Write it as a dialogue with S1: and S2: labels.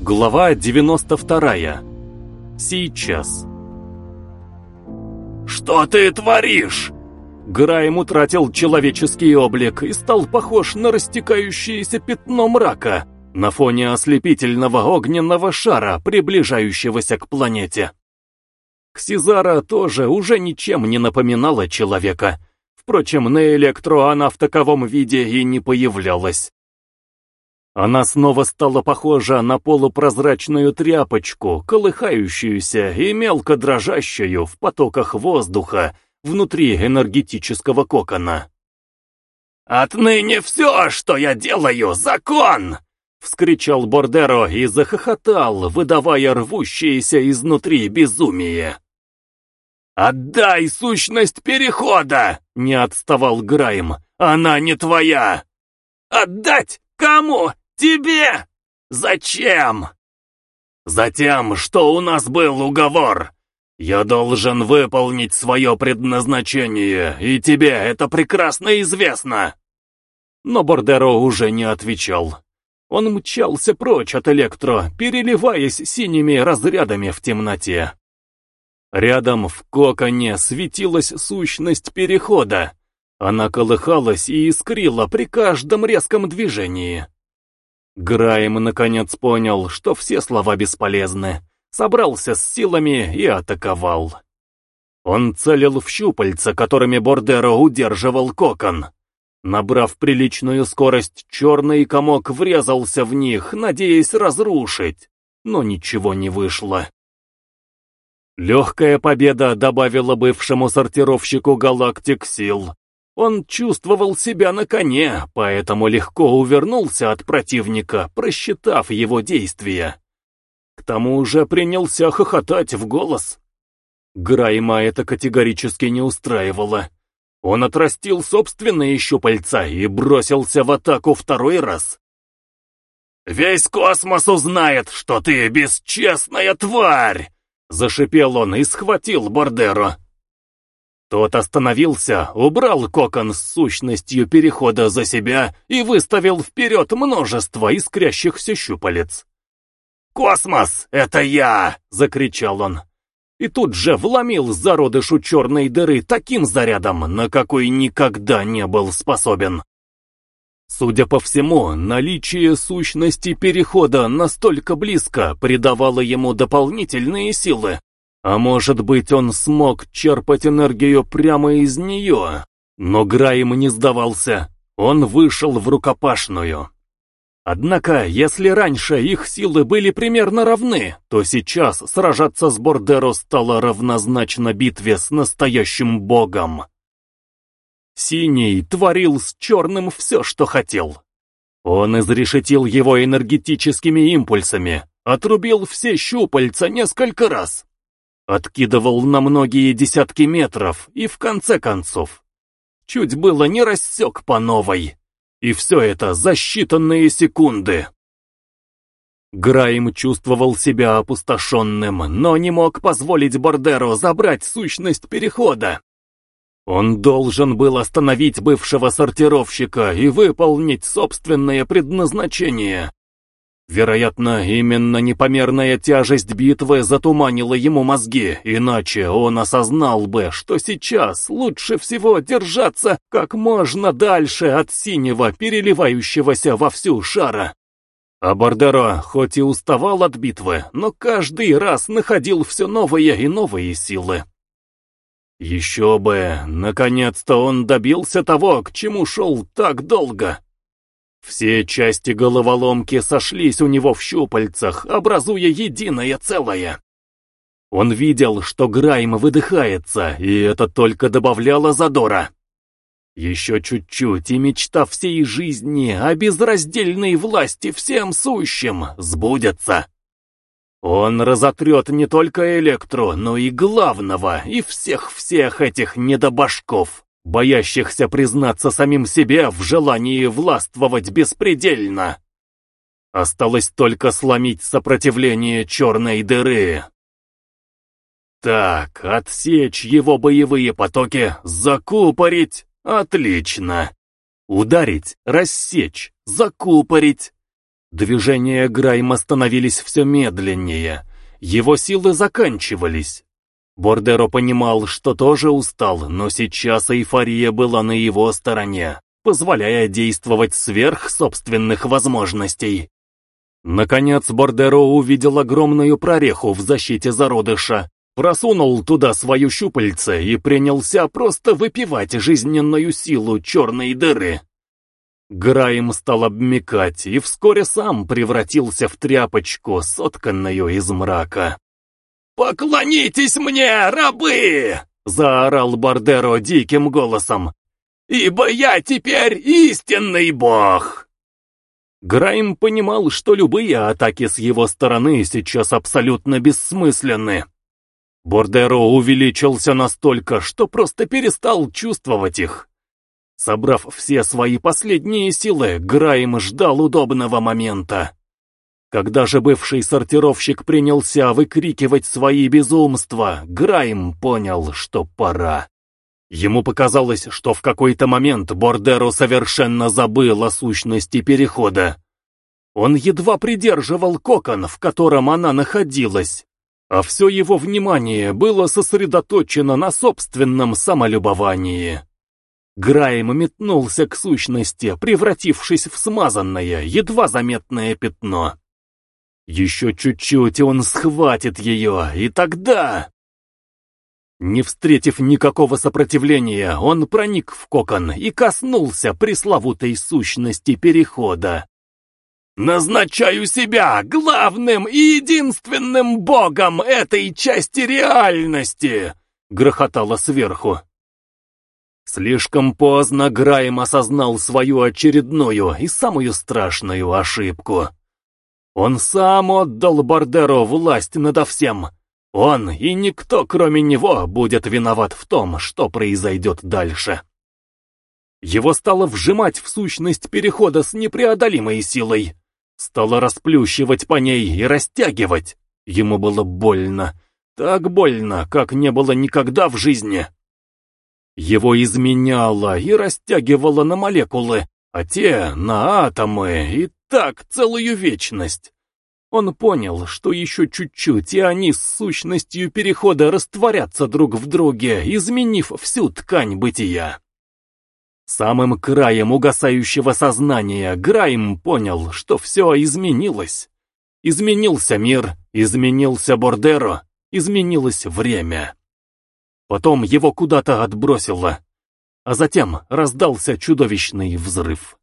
S1: Глава 92. Сейчас.
S2: «Что ты творишь?»
S1: Грайм утратил человеческий облик и стал похож на растекающееся пятно мрака на фоне ослепительного огненного шара, приближающегося к планете. Ксизара тоже уже ничем не напоминала человека. Впрочем, на электро она в таковом виде и не появлялась. Она снова стала похожа на полупрозрачную тряпочку, колыхающуюся и мелко дрожащую в потоках воздуха внутри энергетического кокона.
S2: «Отныне все, что я делаю, закон!»
S1: — вскричал Бордеро и захохотал, выдавая рвущееся изнутри безумие.
S2: «Отдай сущность Перехода!» — не отставал Грайм. «Она не твоя!» «Отдать? Кому? Тебе? Зачем? Затем, что у нас был уговор. Я должен выполнить свое предназначение, и тебе это прекрасно известно.
S1: Но Бордеро уже не отвечал. Он мчался прочь от Электро, переливаясь синими разрядами в темноте. Рядом в коконе светилась сущность перехода. Она колыхалась и искрила при каждом резком движении. Грайм наконец понял, что все слова бесполезны, собрался с силами и атаковал. Он целил в щупальца, которыми Бордеро удерживал кокон. Набрав приличную скорость, черный комок врезался в них, надеясь разрушить, но ничего не вышло. Легкая победа добавила бывшему сортировщику галактик сил, он чувствовал себя на коне, поэтому легко увернулся от противника, просчитав его действия. К тому же принялся хохотать в голос. Грайма это категорически не устраивало. Он отрастил собственные щупальца и бросился в атаку второй раз.
S2: «Весь космос узнает, что ты бесчестная тварь!» Зашипел он и схватил Бордеро.
S1: Тот остановился, убрал кокон с сущностью перехода за себя и выставил вперед множество искрящихся щупалец.
S2: «Космос, это я!» — закричал он.
S1: И тут же вломил зародышу черной дыры таким зарядом, на какой никогда не был способен. Судя по всему, наличие сущности перехода настолько близко придавало ему дополнительные силы, а может быть, он смог черпать энергию прямо из нее? Но Грайм не сдавался. Он вышел в рукопашную. Однако, если раньше их силы были примерно равны, то сейчас сражаться с Бордеро стало равнозначно битве с настоящим богом. Синий творил с черным все, что хотел. Он изрешетил его энергетическими импульсами, отрубил все щупальца несколько раз, Откидывал на многие десятки метров и в конце концов. Чуть было не рассек по новой. И все это за считанные секунды. Грайм чувствовал себя опустошенным, но не мог позволить Бордеро забрать сущность перехода. Он должен был остановить бывшего сортировщика и выполнить собственное предназначение. Вероятно, именно непомерная тяжесть битвы затуманила ему мозги, иначе он осознал бы, что сейчас лучше всего держаться как можно дальше от синего, переливающегося во всю шара. А Бордеро хоть и уставал от битвы, но каждый раз находил все новые и новые силы. Еще бы, наконец-то он добился того, к чему шел так долго. Все части головоломки сошлись у него в щупальцах, образуя единое целое. Он видел, что Грайм выдыхается, и это только добавляло задора. Еще чуть-чуть, и мечта всей жизни о безраздельной власти всем сущим сбудется. Он разотрет не только Электру, но и главного, и всех-всех этих недобашков боящихся признаться самим себе в желании властвовать беспредельно. Осталось только сломить сопротивление черной дыры. Так, отсечь его боевые потоки, закупорить, отлично. Ударить, рассечь, закупорить. Движения Грайма становились все медленнее, его силы заканчивались. Бордеро понимал, что тоже устал, но сейчас эйфория была на его стороне, позволяя действовать сверх собственных возможностей. Наконец Бордеро увидел огромную прореху в защите зародыша, просунул туда свою щупальце и принялся просто выпивать жизненную силу черной дыры. Граем стал обмекать и вскоре сам превратился в тряпочку, сотканную из мрака. «Поклонитесь мне, рабы!» — заорал Бардеро диким голосом. «Ибо я теперь истинный бог!» Грайм понимал, что любые атаки с его стороны сейчас абсолютно бессмысленны. Бордеро увеличился настолько, что просто перестал чувствовать их. Собрав все свои последние силы, Грайм ждал удобного момента. Когда же бывший сортировщик принялся выкрикивать свои безумства, Грайм понял, что пора. Ему показалось, что в какой-то момент Бордеро совершенно забыл о сущности перехода. Он едва придерживал кокон, в котором она находилась, а все его внимание было сосредоточено на собственном самолюбовании. Грайм метнулся к сущности, превратившись в смазанное, едва заметное пятно. Еще чуть-чуть, и он схватит ее, и тогда... Не встретив никакого сопротивления, он проник в кокон и коснулся пресловутой сущности перехода. «Назначаю себя главным и единственным богом этой части реальности!» — грохотало сверху. Слишком поздно Грайм осознал свою очередную и самую страшную ошибку. Он сам отдал Бардеро власть надо всем. Он и никто, кроме него, будет виноват в том, что произойдет дальше. Его стало вжимать в сущность перехода с непреодолимой силой. Стало расплющивать по ней и растягивать. Ему было больно. Так больно, как не было никогда в жизни. Его изменяло и растягивало на молекулы, а те — на атомы, и так целую вечность. Он понял, что еще чуть-чуть, и они с сущностью перехода растворятся друг в друге, изменив всю ткань бытия. Самым краем угасающего сознания Грайм понял, что все изменилось. Изменился мир, изменился Бордеро, изменилось время. Потом его куда-то отбросило, а затем раздался чудовищный взрыв.